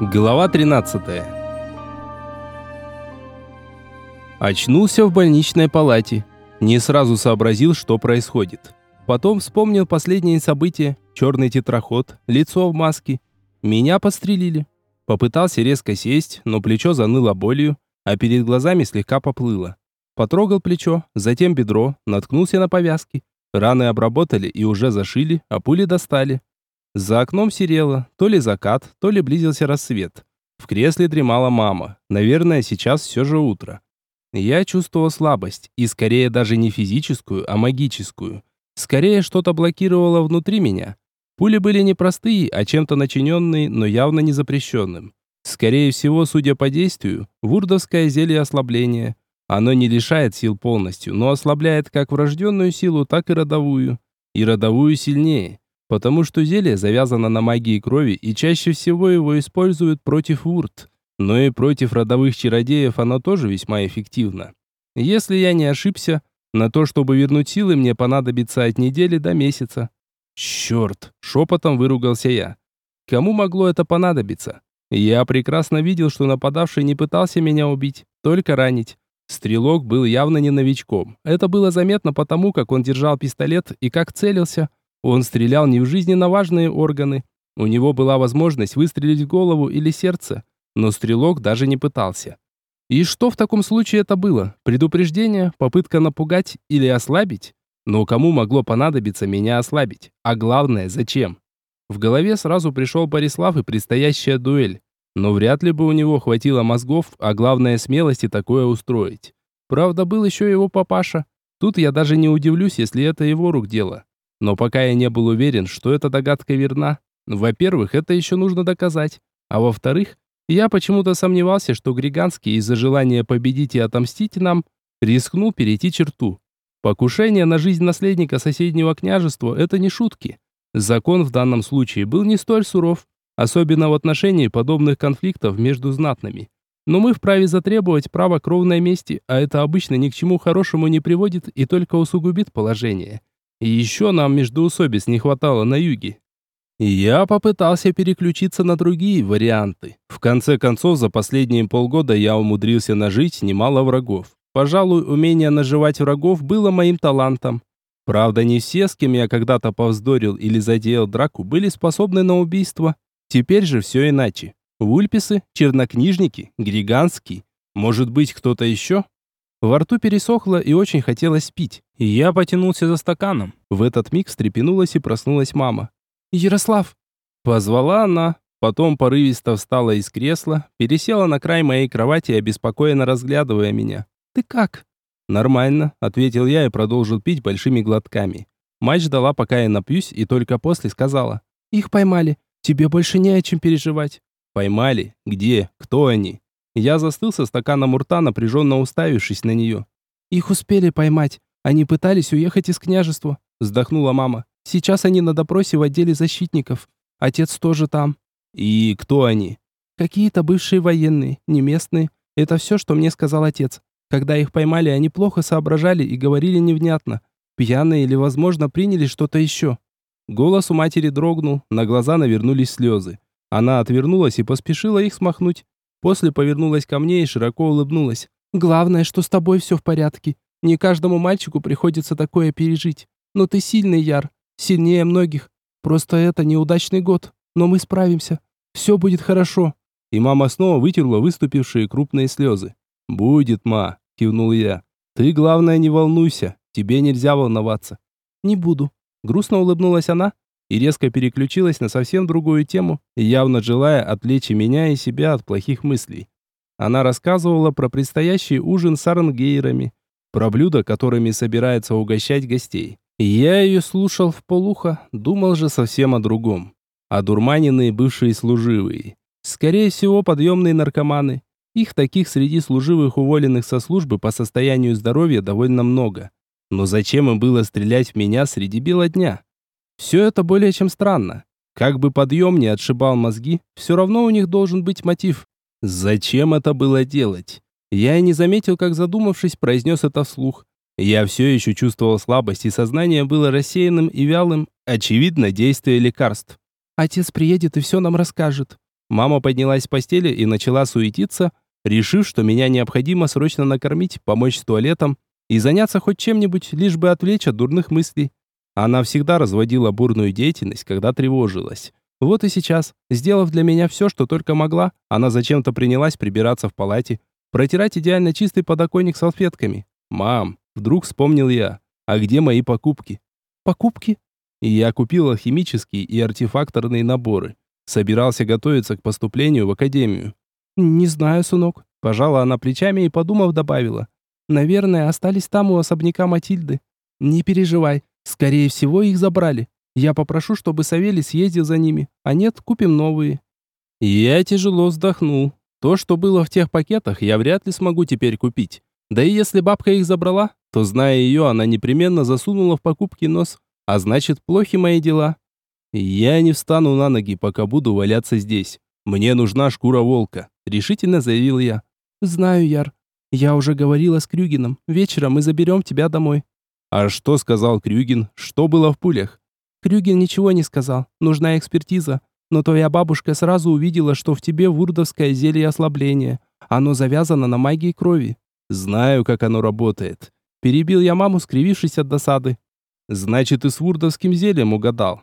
Глава 13. Очнулся в больничной палате. Не сразу сообразил, что происходит. Потом вспомнил последние события. Черный тетраход, лицо в маске. Меня подстрелили. Попытался резко сесть, но плечо заныло болью, а перед глазами слегка поплыло. Потрогал плечо, затем бедро, наткнулся на повязки. Раны обработали и уже зашили, а пули достали. За окном серело, то ли закат, то ли близился рассвет. В кресле дремала мама. Наверное, сейчас все же утро. Я чувствовал слабость, и скорее даже не физическую, а магическую. Скорее что-то блокировало внутри меня. Пули были не простые, а чем-то начиненные, но явно не запрещенным. Скорее всего, судя по действию, вурдовское зелье ослабления. Оно не лишает сил полностью, но ослабляет как врожденную силу, так и родовую. И родовую сильнее потому что зелье завязано на магии крови и чаще всего его используют против урт, но и против родовых чародеев оно тоже весьма эффективно. Если я не ошибся, на то, чтобы вернуть силы, мне понадобится от недели до месяца. Черт, шепотом выругался я. Кому могло это понадобиться? Я прекрасно видел, что нападавший не пытался меня убить, только ранить. Стрелок был явно не новичком. Это было заметно потому, как он держал пистолет и как целился. Он стрелял не в жизненно важные органы. У него была возможность выстрелить в голову или сердце, но стрелок даже не пытался. И что в таком случае это было? Предупреждение, попытка напугать или ослабить? Но кому могло понадобиться меня ослабить? А главное, зачем? В голове сразу пришел Борислав и предстоящая дуэль. Но вряд ли бы у него хватило мозгов, а главное смелости такое устроить. Правда, был еще его папаша. Тут я даже не удивлюсь, если это его рук дело. Но пока я не был уверен, что эта догадка верна, во-первых, это еще нужно доказать, а во-вторых, я почему-то сомневался, что Григанский из-за желания победить и отомстить нам рискнул перейти черту. Покушение на жизнь наследника соседнего княжества – это не шутки. Закон в данном случае был не столь суров, особенно в отношении подобных конфликтов между знатными. Но мы вправе затребовать право кровной мести, а это обычно ни к чему хорошему не приводит и только усугубит положение. И еще нам междоусобиц не хватало на юге. Я попытался переключиться на другие варианты. В конце концов, за последние полгода я умудрился нажить немало врагов. Пожалуй, умение наживать врагов было моим талантом. Правда, не все, с кем я когда-то повздорил или задеял драку, были способны на убийство. Теперь же все иначе. Вульписы, чернокнижники, григанский. Может быть, кто-то еще? Во рту пересохло и очень хотелось пить. И я потянулся за стаканом. В этот миг встрепенулась и проснулась мама. «Ярослав!» Позвала она, потом порывисто встала из кресла, пересела на край моей кровати, обеспокоенно разглядывая меня. «Ты как?» «Нормально», — ответил я и продолжил пить большими глотками. Мать ждала, пока я напьюсь, и только после сказала. «Их поймали. Тебе больше не о чем переживать». «Поймали? Где? Кто они?» Я застыл со стаканом у рта, напряженно уставившись на нее. «Их успели поймать. Они пытались уехать из княжества», — вздохнула мама. «Сейчас они на допросе в отделе защитников. Отец тоже там». «И кто они?» «Какие-то бывшие военные, не местные. Это все, что мне сказал отец. Когда их поймали, они плохо соображали и говорили невнятно. Пьяные или, возможно, приняли что-то еще». Голос у матери дрогнул, на глаза навернулись слезы. Она отвернулась и поспешила их смахнуть. После повернулась ко мне и широко улыбнулась. «Главное, что с тобой все в порядке. Не каждому мальчику приходится такое пережить. Но ты сильный, Яр. Сильнее многих. Просто это неудачный год. Но мы справимся. Все будет хорошо». И мама снова вытерла выступившие крупные слезы. «Будет, ма», — кивнул я. «Ты, главное, не волнуйся. Тебе нельзя волноваться». «Не буду». Грустно улыбнулась она и резко переключилась на совсем другую тему, явно желая отвлечь меня и себя от плохих мыслей. Она рассказывала про предстоящий ужин с арангейрами, про блюда, которыми собирается угощать гостей. я ее слушал в полухо, думал же совсем о другом. О дурманенные бывшие служивые. Скорее всего, подъемные наркоманы. Их таких среди служивых уволенных со службы по состоянию здоровья довольно много. Но зачем им было стрелять в меня среди бела дня? Все это более чем странно. Как бы подъем не отшибал мозги, все равно у них должен быть мотив. Зачем это было делать? Я и не заметил, как задумавшись, произнес это вслух. Я все еще чувствовал слабость, и сознание было рассеянным и вялым. Очевидно, действие лекарств. Отец приедет и все нам расскажет. Мама поднялась с постели и начала суетиться, решив, что меня необходимо срочно накормить, помочь с туалетом и заняться хоть чем-нибудь, лишь бы отвлечь от дурных мыслей. Она всегда разводила бурную деятельность, когда тревожилась. Вот и сейчас, сделав для меня все, что только могла, она зачем-то принялась прибираться в палате, протирать идеально чистый подоконник салфетками. «Мам», вдруг вспомнил я, «а где мои покупки?» «Покупки?» И я купил алхимические и артефакторные наборы. Собирался готовиться к поступлению в академию. «Не знаю, сынок», – пожала она плечами и, подумав, добавила. «Наверное, остались там у особняка Матильды. Не переживай, скорее всего, их забрали. Я попрошу, чтобы Савелий съездил за ними, а нет, купим новые». Я тяжело вздохнул. То, что было в тех пакетах, я вряд ли смогу теперь купить. Да и если бабка их забрала, то, зная ее, она непременно засунула в покупки нос, а значит, плохи мои дела. Я не встану на ноги, пока буду валяться здесь. Мне нужна шкура волка, решительно заявил я. Знаю, Яр. Я уже говорила с Крюгином. Вечером мы заберем тебя домой. А что сказал Крюгин? Что было в пулях? Крюгин ничего не сказал. Нужна экспертиза. Но твоя бабушка сразу увидела, что в тебе вурдовское зелье ослабления. Оно завязано на магии крови. Знаю, как оно работает. Перебил я маму, скривившись от досады. Значит, и с вурдовским зельем угадал.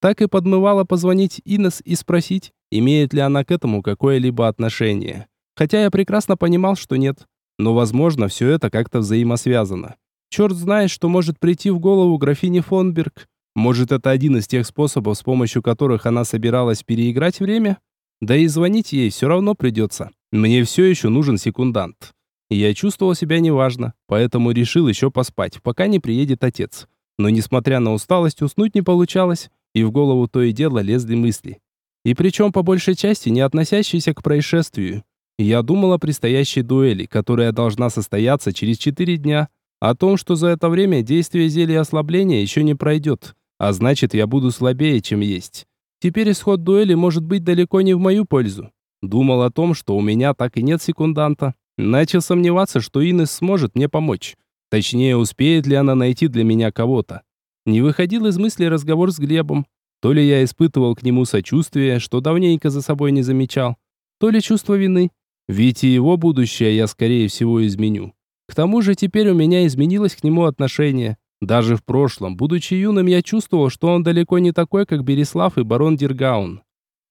Так и подмывало позвонить Инес и спросить, имеет ли она к этому какое-либо отношение. Хотя я прекрасно понимал, что нет. Но, возможно, все это как-то взаимосвязано. Черт знает, что может прийти в голову графине Фонберг. Может, это один из тех способов, с помощью которых она собиралась переиграть время? Да и звонить ей все равно придется. Мне все еще нужен секундант. Я чувствовал себя неважно, поэтому решил еще поспать, пока не приедет отец. Но несмотря на усталость, уснуть не получалось, и в голову то и дело лезли мысли. И причем по большей части не относящиеся к происшествию. Я думал о предстоящей дуэли, которая должна состояться через четыре дня, о том, что за это время действие зелья ослабления еще не пройдет, а значит, я буду слабее, чем есть. Теперь исход дуэли может быть далеко не в мою пользу. Думал о том, что у меня так и нет секунданта. Начал сомневаться, что Инес сможет мне помочь. Точнее, успеет ли она найти для меня кого-то. Не выходил из мысли разговор с Глебом. То ли я испытывал к нему сочувствие, что давненько за собой не замечал, то ли чувство вины. Ведь и его будущее я, скорее всего, изменю. К тому же теперь у меня изменилось к нему отношение. Даже в прошлом, будучи юным, я чувствовал, что он далеко не такой, как Береслав и барон Диргаун.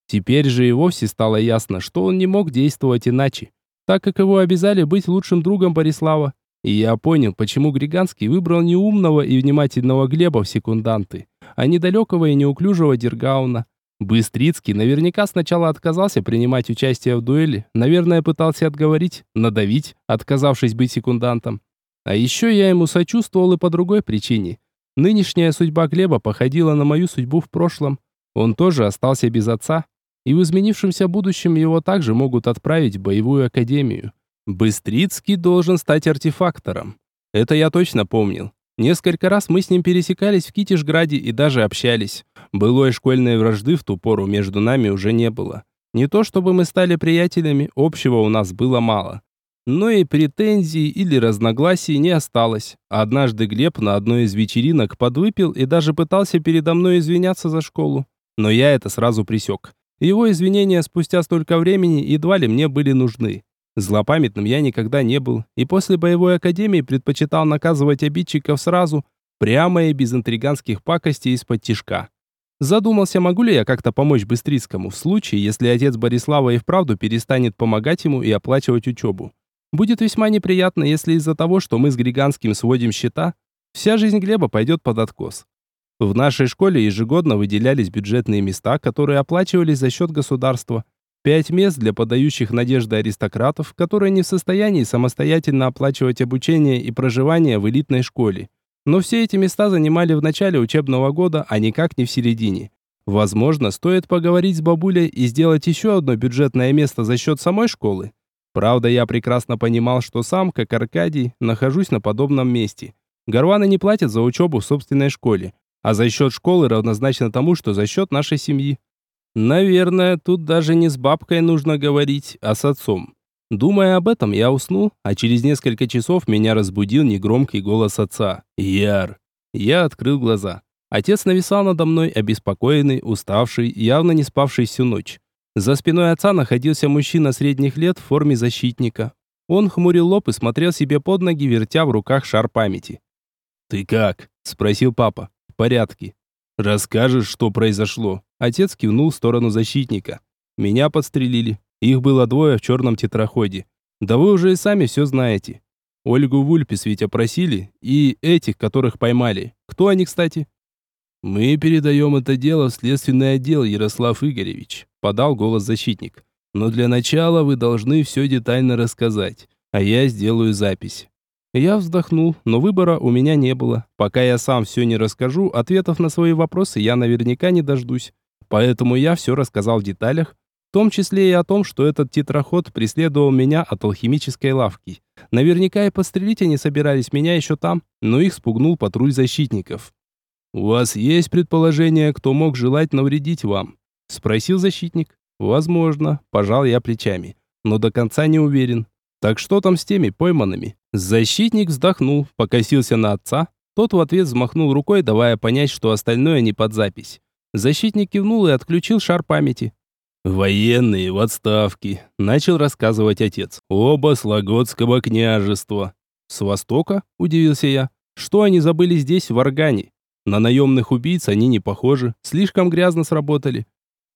Теперь же и вовсе стало ясно, что он не мог действовать иначе, так как его обязали быть лучшим другом Борислава. И я понял, почему Григанский выбрал неумного и внимательного Глеба в секунданты, а недалекого и неуклюжего Диргауна. Быстрицкий наверняка сначала отказался принимать участие в дуэли, наверное, пытался отговорить, надавить, отказавшись быть секундантом. А еще я ему сочувствовал и по другой причине. Нынешняя судьба Глеба походила на мою судьбу в прошлом. Он тоже остался без отца, и в изменившемся будущем его также могут отправить в боевую академию. Быстрицкий должен стать артефактором. Это я точно помнил. Несколько раз мы с ним пересекались в Китишграде и даже общались. Былой школьной вражды в ту пору между нами уже не было. Не то чтобы мы стали приятелями, общего у нас было мало. Но и претензий или разногласий не осталось. Однажды Глеб на одной из вечеринок подвыпил и даже пытался передо мной извиняться за школу. Но я это сразу пресек. Его извинения спустя столько времени едва ли мне были нужны. Злопамятным я никогда не был, и после боевой академии предпочитал наказывать обидчиков сразу, прямо и без интриганских пакостей из-под тишка. Задумался, могу ли я как-то помочь Быстрицкому в случае, если отец Борислава и вправду перестанет помогать ему и оплачивать учебу. Будет весьма неприятно, если из-за того, что мы с Григанским сводим счета, вся жизнь Глеба пойдет под откос. В нашей школе ежегодно выделялись бюджетные места, которые оплачивались за счет государства – Пять мест для подающих надежды аристократов, которые не в состоянии самостоятельно оплачивать обучение и проживание в элитной школе. Но все эти места занимали в начале учебного года, а никак не в середине. Возможно, стоит поговорить с бабулей и сделать еще одно бюджетное место за счет самой школы. Правда, я прекрасно понимал, что сам, как Аркадий, нахожусь на подобном месте. Горваны не платят за учебу в собственной школе, а за счет школы равнозначно тому, что за счет нашей семьи. Наверное, тут даже не с бабкой нужно говорить, а с отцом. Думая об этом, я уснул, а через несколько часов меня разбудил негромкий голос отца. «Яр!» Я открыл глаза. Отец нависал надо мной, обеспокоенный, уставший, явно не спавший всю ночь. За спиной отца находился мужчина средних лет в форме защитника. Он хмурил лоб и смотрел себе под ноги, вертя в руках шар памяти. «Ты как?» – спросил папа. «В порядке». «Расскажешь, что произошло?» Отец кивнул в сторону защитника. «Меня подстрелили. Их было двое в черном тетраходе. Да вы уже и сами все знаете. Ольгу Вульпис ведь опросили, и этих, которых поймали. Кто они, кстати?» «Мы передаем это дело в следственный отдел, Ярослав Игоревич», – подал голос защитник. «Но для начала вы должны все детально рассказать, а я сделаю запись». Я вздохнул, но выбора у меня не было. Пока я сам все не расскажу, ответов на свои вопросы я наверняка не дождусь. Поэтому я все рассказал в деталях, в том числе и о том, что этот тетраход преследовал меня от алхимической лавки. Наверняка и пострелить они собирались меня еще там, но их спугнул патруль защитников. «У вас есть предположение, кто мог желать навредить вам?» – спросил защитник. «Возможно», – пожал я плечами, но до конца не уверен. «Так что там с теми пойманными?» Защитник вздохнул, покосился на отца. Тот в ответ взмахнул рукой, давая понять, что остальное не под запись. Защитник кивнул и отключил шар памяти. «Военные в отставке», – начал рассказывать отец. «Оба с Лагодского княжества». «С востока?» – удивился я. «Что они забыли здесь, в Органе?» На наемных убийц они не похожи, слишком грязно сработали.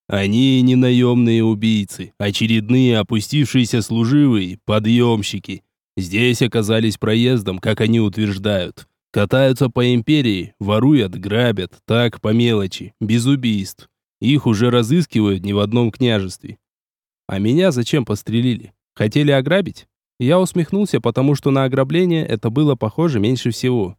Они не наемные убийцы, очередные опустившиеся служивые, подъемщики. Здесь оказались проездом, как они утверждают. Катаются по империи, воруют, грабят, так, по мелочи, без убийств. Их уже разыскивают не в одном княжестве. А меня зачем пострелили? Хотели ограбить? Я усмехнулся, потому что на ограбление это было похоже меньше всего.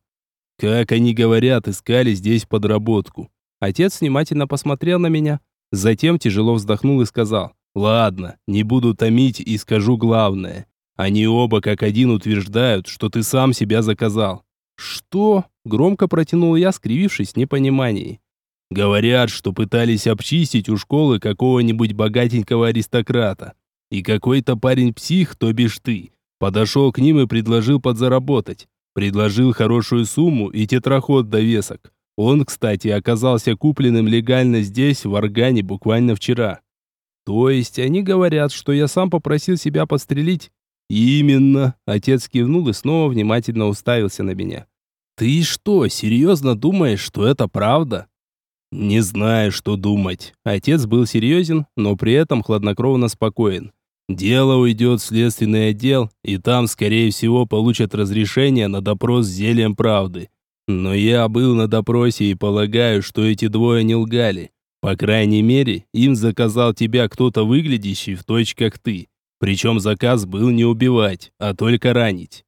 Как они говорят, искали здесь подработку. Отец внимательно посмотрел на меня, затем тяжело вздохнул и сказал: "Ладно, не буду томить и скажу главное. Они оба как один утверждают, что ты сам себя заказал". "Что?" громко протянул я, скривившись в непонимании. Говорят, что пытались обчистить у школы какого-нибудь богатенького аристократа. И какой-то парень-псих, то бишь ты, подошел к ним и предложил подзаработать. Предложил хорошую сумму и тетраход довесок. Он, кстати, оказался купленным легально здесь, в Органе, буквально вчера. То есть они говорят, что я сам попросил себя подстрелить? Именно. Отец кивнул и снова внимательно уставился на меня. Ты что, серьезно думаешь, что это правда? Не знаю, что думать. Отец был серьезен, но при этом хладнокровно спокоен. Дело уйдет в следственный отдел, и там, скорее всего, получат разрешение на допрос с зельем правды. Но я был на допросе и полагаю, что эти двое не лгали. По крайней мере, им заказал тебя кто-то выглядящий в точь как ты. Причем заказ был не убивать, а только ранить.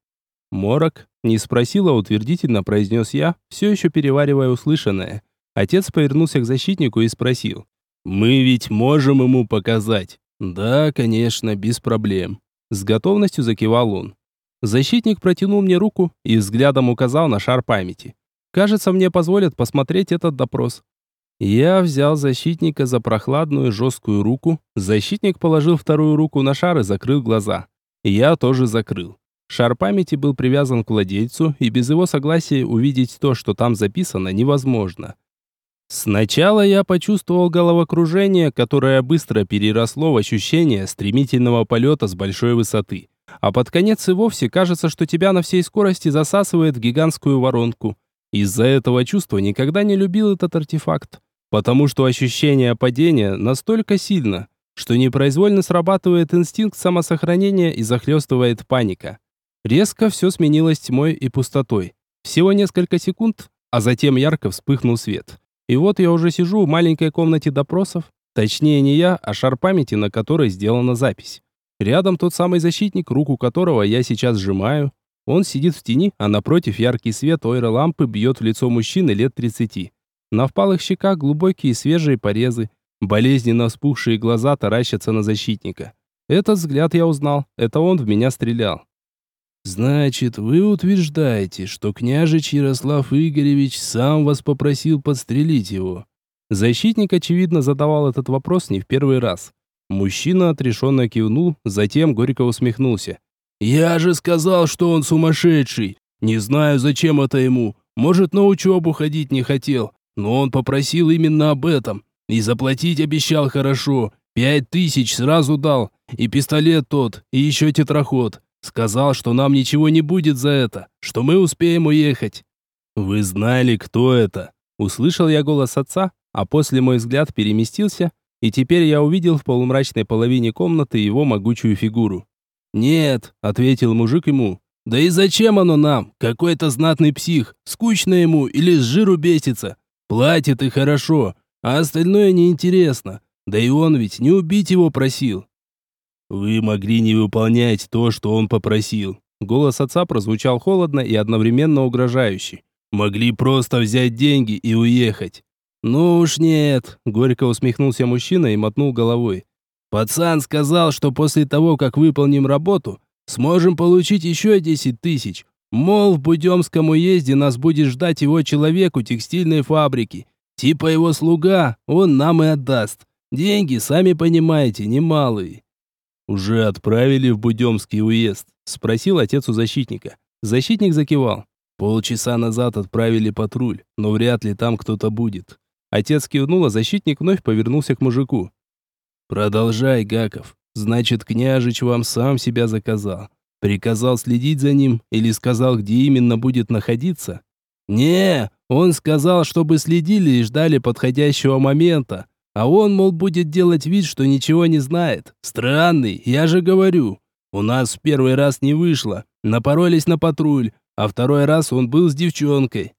Морок не спросил, а утвердительно произнес я, все еще переваривая услышанное. Отец повернулся к защитнику и спросил. «Мы ведь можем ему показать, «Да, конечно, без проблем». С готовностью закивал он. Защитник протянул мне руку и взглядом указал на шар памяти. «Кажется, мне позволят посмотреть этот допрос». Я взял защитника за прохладную жесткую руку. Защитник положил вторую руку на шар и закрыл глаза. Я тоже закрыл. Шар памяти был привязан к владельцу, и без его согласия увидеть то, что там записано, невозможно. Сначала я почувствовал головокружение, которое быстро переросло в ощущение стремительного полета с большой высоты. А под конец и вовсе кажется, что тебя на всей скорости засасывает в гигантскую воронку. Из-за этого чувства никогда не любил этот артефакт. Потому что ощущение падения настолько сильно, что непроизвольно срабатывает инстинкт самосохранения и захлестывает паника. Резко все сменилось тьмой и пустотой. Всего несколько секунд, а затем ярко вспыхнул свет. И вот я уже сижу в маленькой комнате допросов. Точнее, не я, а шар памяти, на которой сделана запись. Рядом тот самый защитник, руку которого я сейчас сжимаю. Он сидит в тени, а напротив яркий свет ойра-лампы бьет в лицо мужчины лет 30. На впалых щеках глубокие свежие порезы. Болезненно вспухшие глаза таращатся на защитника. Этот взгляд я узнал. Это он в меня стрелял. «Значит, вы утверждаете, что княжич Ярослав Игоревич сам вас попросил подстрелить его?» Защитник, очевидно, задавал этот вопрос не в первый раз. Мужчина отрешенно кивнул, затем горько усмехнулся. «Я же сказал, что он сумасшедший. Не знаю, зачем это ему. Может, на учебу ходить не хотел. Но он попросил именно об этом. И заплатить обещал хорошо. Пять тысяч сразу дал, и пистолет тот, и еще тетраход. Сказал, что нам ничего не будет за это, что мы успеем уехать. Вы знали, кто это? Услышал я голос отца, а после мой взгляд переместился, и теперь я увидел в полумрачной половине комнаты его могучую фигуру. «Нет», — ответил мужик ему, — «да и зачем оно нам? Какой-то знатный псих, скучно ему или с жиру бесится. Платит и хорошо, а остальное неинтересно. Да и он ведь не убить его просил. Вы могли не выполнять то, что он попросил. Голос отца прозвучал холодно и одновременно угрожающе. Могли просто взять деньги и уехать. Ну уж нет, горько усмехнулся мужчина и мотнул головой. Пацан сказал, что после того, как выполним работу, сможем получить еще десять тысяч. Мол, в Будемском уезде нас будет ждать его человек у текстильной фабрики. Типа его слуга, он нам и отдаст. Деньги, сами понимаете, немалые. Уже отправили в Будемский уезд, спросил отец у защитника. Защитник закивал. Полчаса назад отправили патруль, но вряд ли там кто-то будет. Отец кивнул, а защитник вновь повернулся к мужику. Продолжай, Гаков. Значит, княжич вам сам себя заказал. Приказал следить за ним или сказал, где именно будет находиться? Не, он сказал, чтобы следили и ждали подходящего момента. А он, мол, будет делать вид, что ничего не знает. Странный, я же говорю. У нас в первый раз не вышло. Напоролись на патруль, а второй раз он был с девчонкой.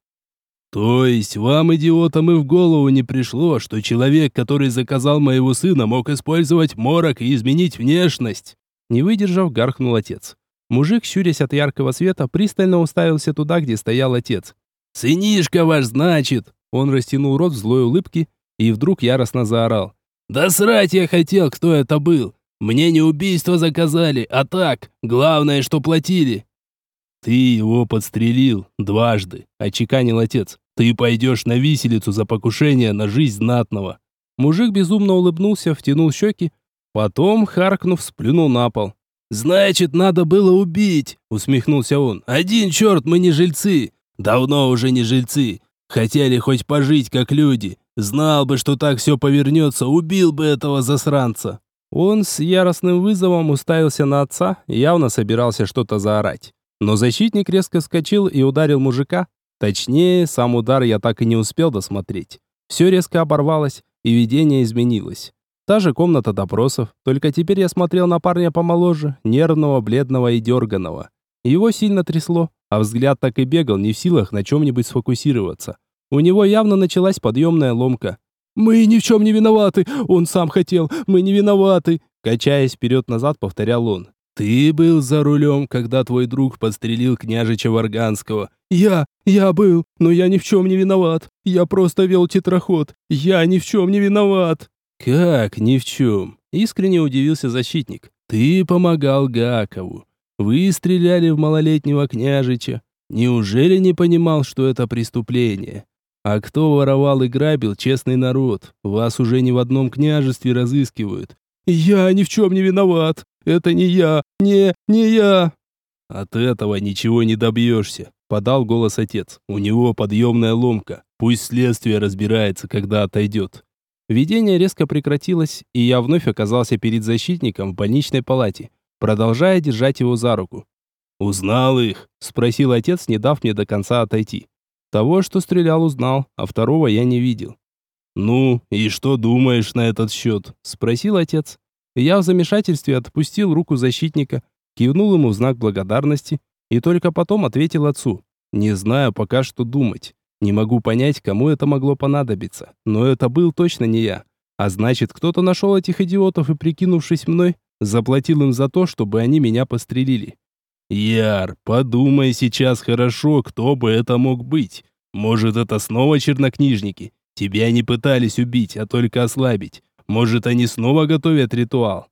То есть вам, идиотам, и в голову не пришло, что человек, который заказал моего сына, мог использовать морок и изменить внешность? Не выдержав, гаркнул отец. Мужик, щурясь от яркого света, пристально уставился туда, где стоял отец. «Сынишка ваш, значит!» Он растянул рот в злой улыбке и вдруг яростно заорал. «Да срать я хотел, кто это был! Мне не убийство заказали, а так, главное, что платили!» «Ты его подстрелил дважды», — очеканил отец. «Ты пойдешь на виселицу за покушение на жизнь знатного». Мужик безумно улыбнулся, втянул щеки, потом, харкнув, сплюнул на пол. «Значит, надо было убить!» — усмехнулся он. «Один черт, мы не жильцы! Давно уже не жильцы! Хотели хоть пожить, как люди! Знал бы, что так все повернется, убил бы этого засранца!» Он с яростным вызовом уставился на отца явно собирался что-то заорать. Но защитник резко вскочил и ударил мужика. Точнее, сам удар я так и не успел досмотреть. Все резко оборвалось, и видение изменилось. Та же комната допросов, только теперь я смотрел на парня помоложе, нервного, бледного и дерганого. Его сильно трясло, а взгляд так и бегал, не в силах на чем-нибудь сфокусироваться. У него явно началась подъемная ломка. «Мы ни в чем не виноваты! Он сам хотел! Мы не виноваты!» Качаясь вперед-назад, повторял он. «Ты был за рулем, когда твой друг подстрелил княжича Варганского». «Я, я был, но я ни в чем не виноват. Я просто вел тетраход. Я ни в чем не виноват». «Как ни в чем?» Искренне удивился защитник. «Ты помогал Гакову. Вы стреляли в малолетнего княжича. Неужели не понимал, что это преступление? А кто воровал и грабил честный народ? Вас уже не в одном княжестве разыскивают. Я ни в чем не виноват. Это не я. Не, не я. От этого ничего не добьешься, подал голос отец. У него подъемная ломка. Пусть следствие разбирается, когда отойдет. Видение резко прекратилось, и я вновь оказался перед защитником в больничной палате, продолжая держать его за руку. «Узнал их?» – спросил отец, не дав мне до конца отойти. Того, что стрелял, узнал, а второго я не видел. «Ну, и что думаешь на этот счет?» – спросил отец. Я в замешательстве отпустил руку защитника, кивнул ему в знак благодарности и только потом ответил отцу. «Не знаю пока что думать. Не могу понять, кому это могло понадобиться, но это был точно не я. А значит, кто-то нашел этих идиотов и, прикинувшись мной, заплатил им за то, чтобы они меня пострелили. «Яр, подумай сейчас хорошо, кто бы это мог быть. Может, это снова чернокнижники? Тебя не пытались убить, а только ослабить. Может, они снова готовят ритуал?»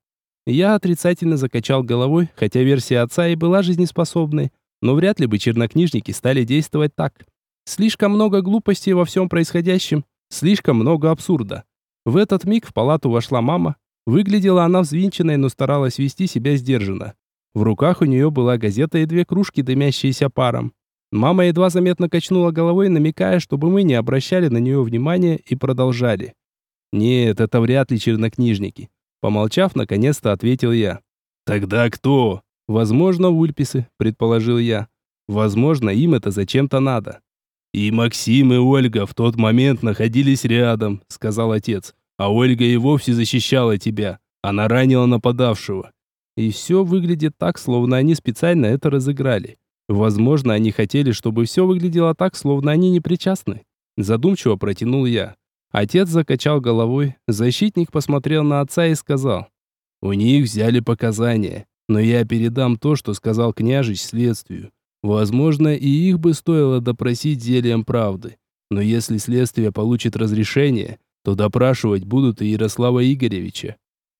Я отрицательно закачал головой, хотя версия отца и была жизнеспособной, но вряд ли бы чернокнижники стали действовать так. Слишком много глупостей во всем происходящем, слишком много абсурда. В этот миг в палату вошла мама. Выглядела она взвинченной, но старалась вести себя сдержанно. В руках у нее была газета и две кружки, дымящиеся паром. Мама едва заметно качнула головой, намекая, чтобы мы не обращали на нее внимания и продолжали. Нет, это вряд ли чернокнижники. Помолчав, наконец-то ответил я. Тогда кто? Возможно, Ульписы, предположил я. Возможно, им это зачем-то надо. И Максим, и Ольга в тот момент находились рядом, сказал отец. А Ольга и вовсе защищала тебя. Она ранила нападавшего. И все выглядит так, словно они специально это разыграли. Возможно, они хотели, чтобы все выглядело так, словно они не причастны. Задумчиво протянул я. Отец закачал головой, защитник посмотрел на отца и сказал. «У них взяли показания, но я передам то, что сказал княжич следствию. Возможно, и их бы стоило допросить зельем правды. Но если следствие получит разрешение, то допрашивать будут и Ярослава Игоревича.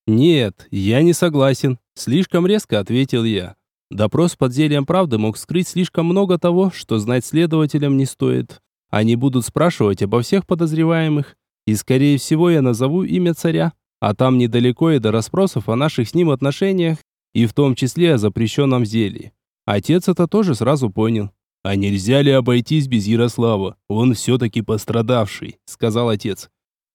«Нет, я не согласен», — слишком резко ответил я. Допрос под зельем правды мог скрыть слишком много того, что знать следователям не стоит. Они будут спрашивать обо всех подозреваемых, и, скорее всего, я назову имя царя, а там недалеко и до расспросов о наших с ним отношениях, и в том числе о запрещенном зелье. Отец это тоже сразу понял. «А нельзя ли обойтись без Ярослава? Он все-таки пострадавший», — сказал отец.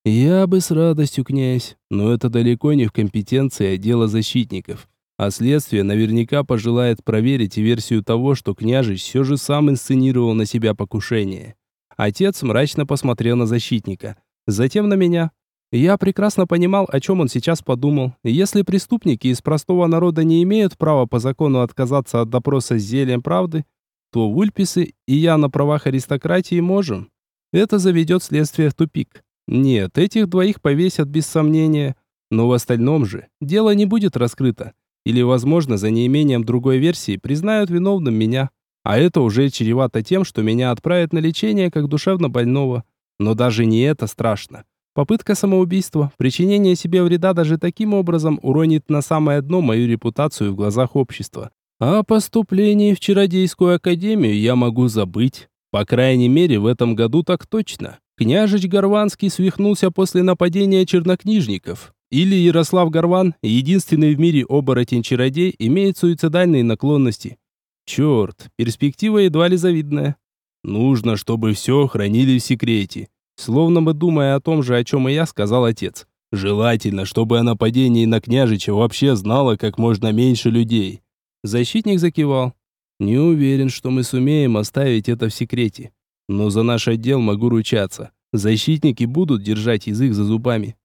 «Я бы с радостью, князь, но это далеко не в компетенции отдела защитников. А следствие наверняка пожелает проверить версию того, что княжич все же сам инсценировал на себя покушение». Отец мрачно посмотрел на защитника, затем на меня. Я прекрасно понимал, о чем он сейчас подумал. Если преступники из простого народа не имеют права по закону отказаться от допроса с зельем правды, то Вульписы и я на правах аристократии можем. Это заведет следствие в тупик. Нет, этих двоих повесят без сомнения, но в остальном же дело не будет раскрыто. Или, возможно, за неимением другой версии признают виновным меня. А это уже чревато тем, что меня отправят на лечение как душевно больного. Но даже не это страшно. Попытка самоубийства, причинение себе вреда даже таким образом уронит на самое дно мою репутацию в глазах общества. О поступлении в чародейскую академию я могу забыть. По крайней мере, в этом году так точно. Княжич Горванский свихнулся после нападения чернокнижников. Или Ярослав Горван, единственный в мире оборотень-чародей, имеет суицидальные наклонности. Черт, перспектива едва ли завидная. Нужно, чтобы все хранили в секрете. Словно бы думая о том же, о чем и я, сказал отец. Желательно, чтобы о нападении на княжича вообще знало как можно меньше людей. Защитник закивал. Не уверен, что мы сумеем оставить это в секрете. Но за наш отдел могу ручаться. Защитники будут держать язык за зубами.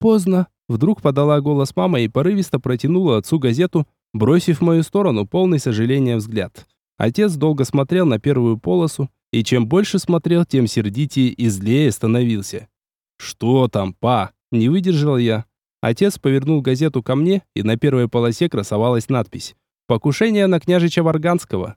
Поздно. Вдруг подала голос мама и порывисто протянула отцу газету, бросив в мою сторону полный сожаления взгляд. Отец долго смотрел на первую полосу, и чем больше смотрел, тем сердитее и злее становился. «Что там, па?» – не выдержал я. Отец повернул газету ко мне, и на первой полосе красовалась надпись «Покушение на княжича Варганского».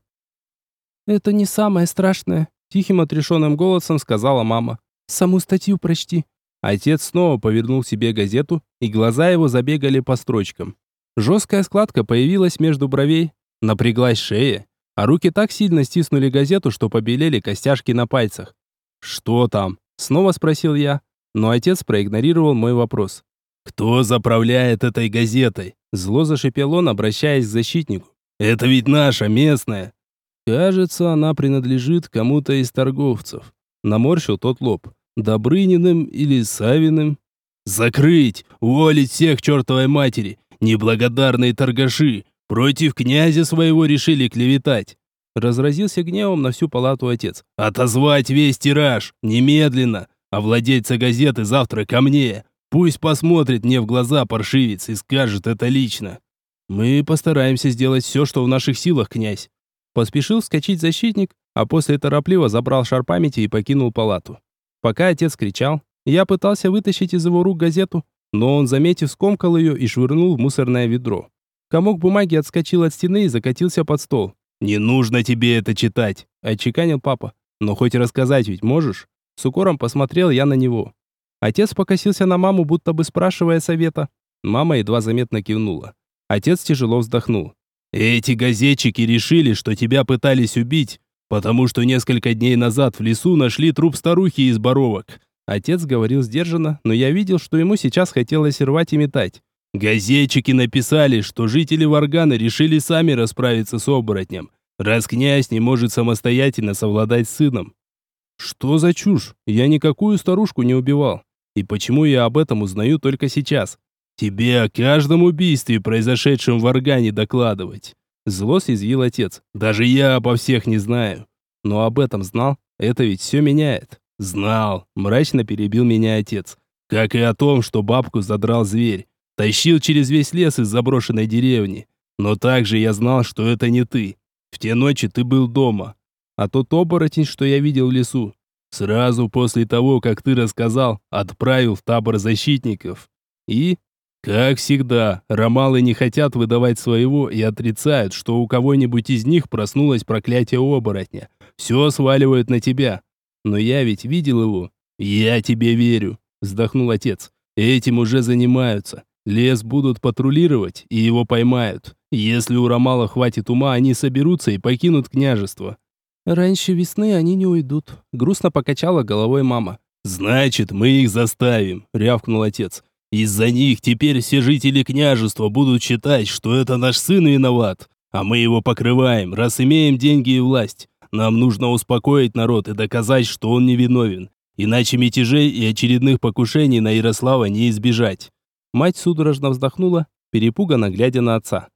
«Это не самое страшное», Тихим отрешенным голосом сказала мама. «Саму статью прочти». Отец снова повернул себе газету, и глаза его забегали по строчкам. Жесткая складка появилась между бровей, напряглась шея, а руки так сильно стиснули газету, что побелели костяшки на пальцах. «Что там?» — снова спросил я, но отец проигнорировал мой вопрос. «Кто заправляет этой газетой?» Зло зашипел он, обращаясь к защитнику. «Это ведь наша, местная. Кажется, она принадлежит кому-то из торговцев. Наморщил тот лоб. Добрыниным или Савиным. Закрыть! Уволить всех чертовой матери! Неблагодарные торгаши! Против князя своего решили клеветать!» Разразился гневом на всю палату отец. «Отозвать весь тираж! Немедленно! А владельца газеты завтра ко мне! Пусть посмотрит мне в глаза паршивец и скажет это лично!» «Мы постараемся сделать все, что в наших силах, князь!» Поспешил вскочить защитник, а после торопливо забрал шар памяти и покинул палату. Пока отец кричал, я пытался вытащить из его рук газету, но он, заметив, скомкал ее и швырнул в мусорное ведро. Комок бумаги отскочил от стены и закатился под стол. «Не нужно тебе это читать!» – отчеканил папа. «Но хоть рассказать ведь можешь?» С укором посмотрел я на него. Отец покосился на маму, будто бы спрашивая совета. Мама едва заметно кивнула. Отец тяжело вздохнул. Эти газетчики решили, что тебя пытались убить, потому что несколько дней назад в лесу нашли труп старухи из боровок. Отец говорил сдержанно, но я видел, что ему сейчас хотелось рвать и метать. Газетчики написали, что жители Варгана решили сами расправиться с оборотнем, раз князь не может самостоятельно совладать с сыном. Что за чушь? Я никакую старушку не убивал. И почему я об этом узнаю только сейчас? Тебе о каждом убийстве, произошедшем в органе, докладывать. Зло съязвил отец. Даже я обо всех не знаю. Но об этом знал. Это ведь все меняет. Знал. Мрачно перебил меня отец. Как и о том, что бабку задрал зверь. Тащил через весь лес из заброшенной деревни. Но также я знал, что это не ты. В те ночи ты был дома. А тот оборотень, что я видел в лесу, сразу после того, как ты рассказал, отправил в табор защитников. И, как всегда, ромалы не хотят выдавать своего и отрицают, что у кого-нибудь из них проснулось проклятие оборотня. Все сваливают на тебя. Но я ведь видел его. Я тебе верю, вздохнул отец. Этим уже занимаются. Лес будут патрулировать и его поймают. Если у Ромала хватит ума, они соберутся и покинут княжество. Раньше весны они не уйдут, грустно покачала головой мама. Значит, мы их заставим, рявкнул отец. Из-за них теперь все жители княжества будут считать, что это наш сын виноват, а мы его покрываем, раз имеем деньги и власть. Нам нужно успокоить народ и доказать, что он невиновен. Иначе мятежей и очередных покушений на Ярослава не избежать. Мать судорожно вздохнула, перепуганно глядя на отца.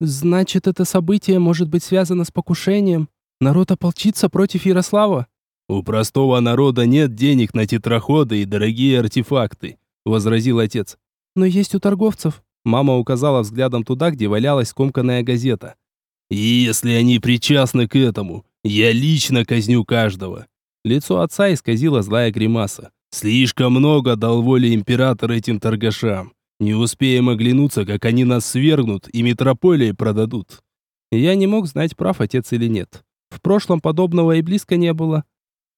Значит, это событие может быть связано с покушением? Народ ополчится против Ярослава? У простого народа нет денег на тетраходы и дорогие артефакты, возразил отец. Но есть у торговцев. Мама указала взглядом туда, где валялась скомканная газета. И если они причастны к этому, я лично казню каждого. Лицо отца исказило злая гримаса. Слишком много дал воли император этим торгашам. Не успеем оглянуться, как они нас свергнут и метрополии продадут. Я не мог знать, прав отец или нет. В прошлом подобного и близко не было.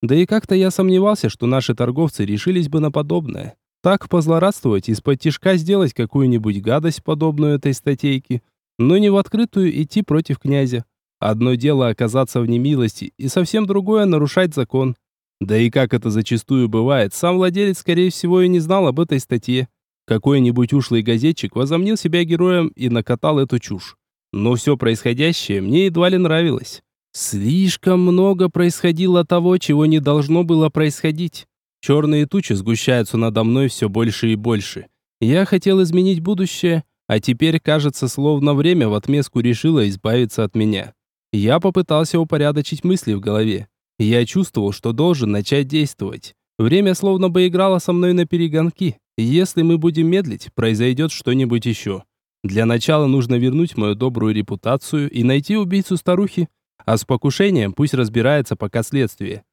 Да и как-то я сомневался, что наши торговцы решились бы на подобное. Так позлорадствовать, из-под тишка сделать какую-нибудь гадость, подобную этой статейке, но не в открытую идти против князя. Одно дело оказаться в немилости, и совсем другое нарушать закон. Да и как это зачастую бывает, сам владелец, скорее всего, и не знал об этой статье. Какой-нибудь ушлый газетчик возомнил себя героем и накатал эту чушь. Но все происходящее мне едва ли нравилось. Слишком много происходило того, чего не должно было происходить. Черные тучи сгущаются надо мной все больше и больше. Я хотел изменить будущее, а теперь, кажется, словно время в отместку решило избавиться от меня. Я попытался упорядочить мысли в голове. Я чувствовал, что должен начать действовать. Время словно бы играло со мной на перегонки. Если мы будем медлить, произойдет что-нибудь еще. Для начала нужно вернуть мою добрую репутацию и найти убийцу старухи, а с покушением пусть разбирается пока следствие.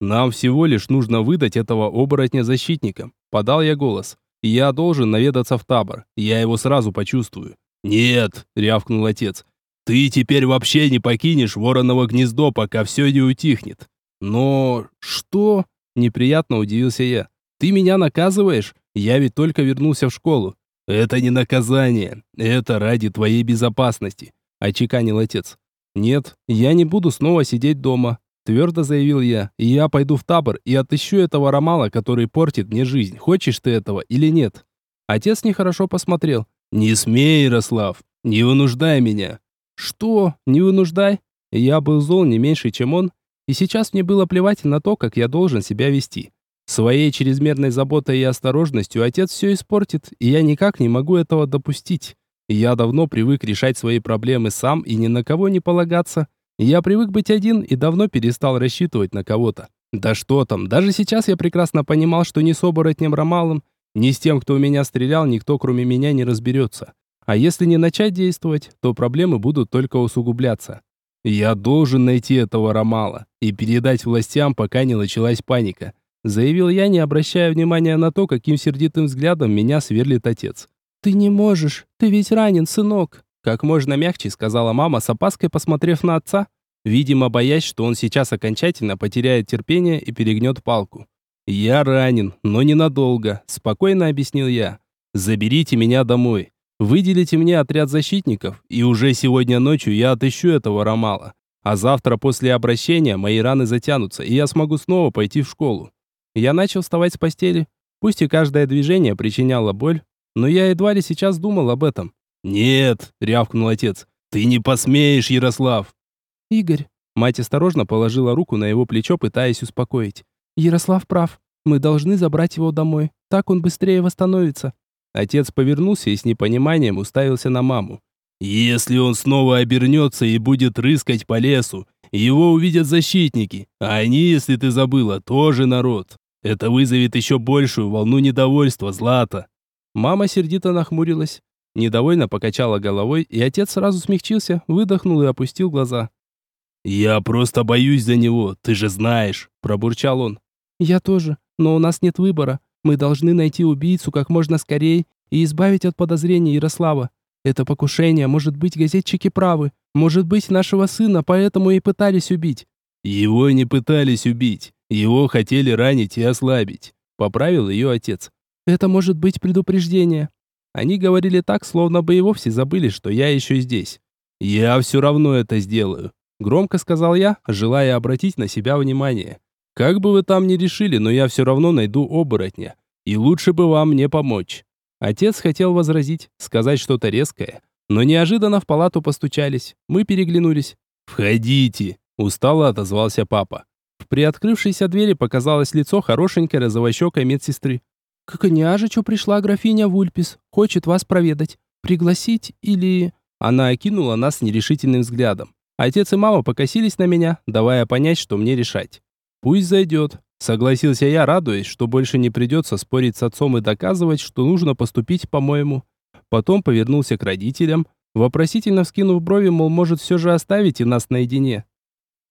Нам всего лишь нужно выдать этого оборотня защитникам. Подал я голос. Я должен наведаться в табор. Я его сразу почувствую. Нет, рявкнул отец. Ты теперь вообще не покинешь вороново гнездо, пока все не утихнет. Но что? Неприятно удивился я. Ты меня наказываешь? Я ведь только вернулся в школу. Это не наказание, это ради твоей безопасности, очеканил отец. Нет, я не буду снова сидеть дома, твердо заявил я. Я пойду в табор и отыщу этого ромала, который портит мне жизнь. Хочешь ты этого или нет? Отец нехорошо посмотрел. Не смей, Ярослав, не вынуждай меня. Что? Не вынуждай? Я был зол не меньше, чем он, и сейчас мне было плевать на то, как я должен себя вести. Своей чрезмерной заботой и осторожностью отец все испортит, и я никак не могу этого допустить. Я давно привык решать свои проблемы сам и ни на кого не полагаться. Я привык быть один и давно перестал рассчитывать на кого-то. Да что там, даже сейчас я прекрасно понимал, что ни с оборотнем Ромалом, ни с тем, кто у меня стрелял, никто кроме меня не разберется. А если не начать действовать, то проблемы будут только усугубляться. Я должен найти этого Ромала и передать властям, пока не началась паника заявил я, не обращая внимания на то, каким сердитым взглядом меня сверлит отец. Ты не можешь, ты ведь ранен, сынок, как можно мягче сказала мама с опаской, посмотрев на отца, видимо, боясь, что он сейчас окончательно потеряет терпение и перегнет палку. Я ранен, но ненадолго, спокойно объяснил я. Заберите меня домой. Выделите мне отряд защитников, и уже сегодня ночью я отыщу этого Ромала. А завтра после обращения мои раны затянутся, и я смогу снова пойти в школу. Я начал вставать с постели. Пусть и каждое движение причиняло боль, но я едва ли сейчас думал об этом. «Нет!» — рявкнул отец. «Ты не посмеешь, Ярослав!» «Игорь!» Мать осторожно положила руку на его плечо, пытаясь успокоить. «Ярослав прав. Мы должны забрать его домой. Так он быстрее восстановится». Отец повернулся и с непониманием уставился на маму. «Если он снова обернется и будет рыскать по лесу, его увидят защитники, а они, если ты забыла, тоже народ. Это вызовет еще большую волну недовольства, Злата». Мама сердито нахмурилась, недовольно покачала головой, и отец сразу смягчился, выдохнул и опустил глаза. «Я просто боюсь за него, ты же знаешь», – пробурчал он. «Я тоже, но у нас нет выбора. Мы должны найти убийцу как можно скорее и избавить от подозрений Ярослава. Это покушение, может быть, газетчики правы, может быть, нашего сына поэтому и пытались убить». «Его не пытались убить, его хотели ранить и ослабить», — поправил ее отец. «Это может быть предупреждение». Они говорили так, словно бы и вовсе забыли, что я еще здесь. «Я все равно это сделаю», — громко сказал я, желая обратить на себя внимание. Как бы вы там ни решили, но я все равно найду оборотня. И лучше бы вам мне помочь. Отец хотел возразить, сказать что-то резкое, но неожиданно в палату постучались. Мы переглянулись. «Входите!» – устало отозвался папа. В приоткрывшейся двери показалось лицо хорошенькой розовощекой медсестры. «К княжичу пришла графиня Вульпис. Хочет вас проведать. Пригласить или...» Она окинула нас нерешительным взглядом. Отец и мама покосились на меня, давая понять, что мне решать. Пусть зайдет. Согласился я, радуясь, что больше не придется спорить с отцом и доказывать, что нужно поступить по-моему. Потом повернулся к родителям, вопросительно вскинув брови, мол, может, все же оставите нас наедине.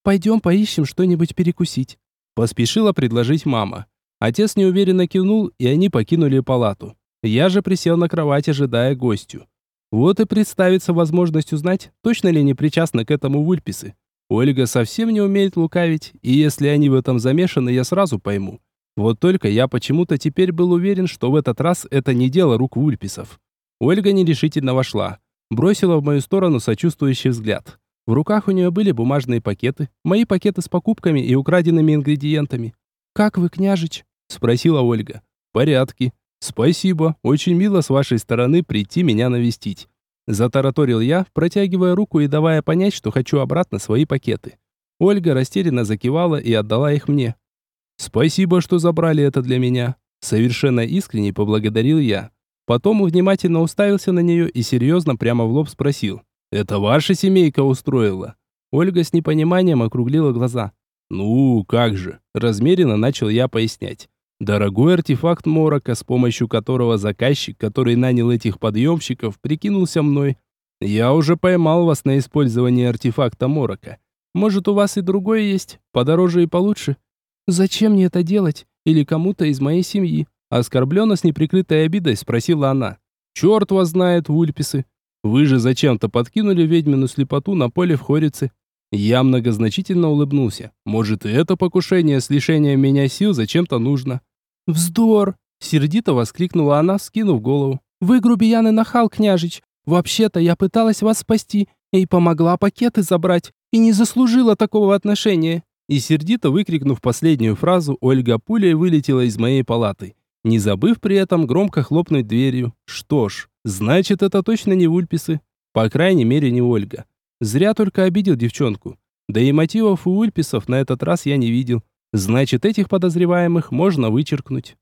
«Пойдем поищем что-нибудь перекусить», – поспешила предложить мама. Отец неуверенно кивнул, и они покинули палату. Я же присел на кровать, ожидая гостю. Вот и представится возможность узнать, точно ли не причастны к этому вульписы. Ольга совсем не умеет лукавить, и если они в этом замешаны, я сразу пойму. Вот только я почему-то теперь был уверен, что в этот раз это не дело рук вульписов. Ольга нерешительно вошла, бросила в мою сторону сочувствующий взгляд. В руках у нее были бумажные пакеты, мои пакеты с покупками и украденными ингредиентами. «Как вы, княжич?» – спросила Ольга. «В порядке. Спасибо. Очень мило с вашей стороны прийти меня навестить. Затараторил я, протягивая руку и давая понять, что хочу обратно свои пакеты. Ольга растерянно закивала и отдала их мне. «Спасибо, что забрали это для меня», — совершенно искренне поблагодарил я. Потом внимательно уставился на нее и серьезно прямо в лоб спросил. «Это ваша семейка устроила?» Ольга с непониманием округлила глаза. «Ну, как же?» – размеренно начал я пояснять. Дорогой артефакт Морока, с помощью которого заказчик, который нанял этих подъемщиков, прикинулся мной. Я уже поймал вас на использование артефакта Морока. Может, у вас и другой есть, подороже и получше? Зачем мне это делать? Или кому-то из моей семьи? Оскорбленно с неприкрытой обидой спросила она. Черт вас знает, вульписы. Вы же зачем-то подкинули ведьмину слепоту на поле в Хорице. Я многозначительно улыбнулся. Может, и это покушение с лишением меня сил зачем-то нужно. «Вздор!» — сердито воскликнула она, скинув голову. «Вы грубиян и нахал, княжич. Вообще-то я пыталась вас спасти и помогла пакеты забрать, и не заслужила такого отношения». И сердито выкрикнув последнюю фразу, Ольга пулей вылетела из моей палаты, не забыв при этом громко хлопнуть дверью. Что ж, значит, это точно не Вульписы. По крайней мере, не Ольга. Зря только обидел девчонку. Да и мотивов у Ульписов на этот раз я не видел. Значит, этих подозреваемых можно вычеркнуть.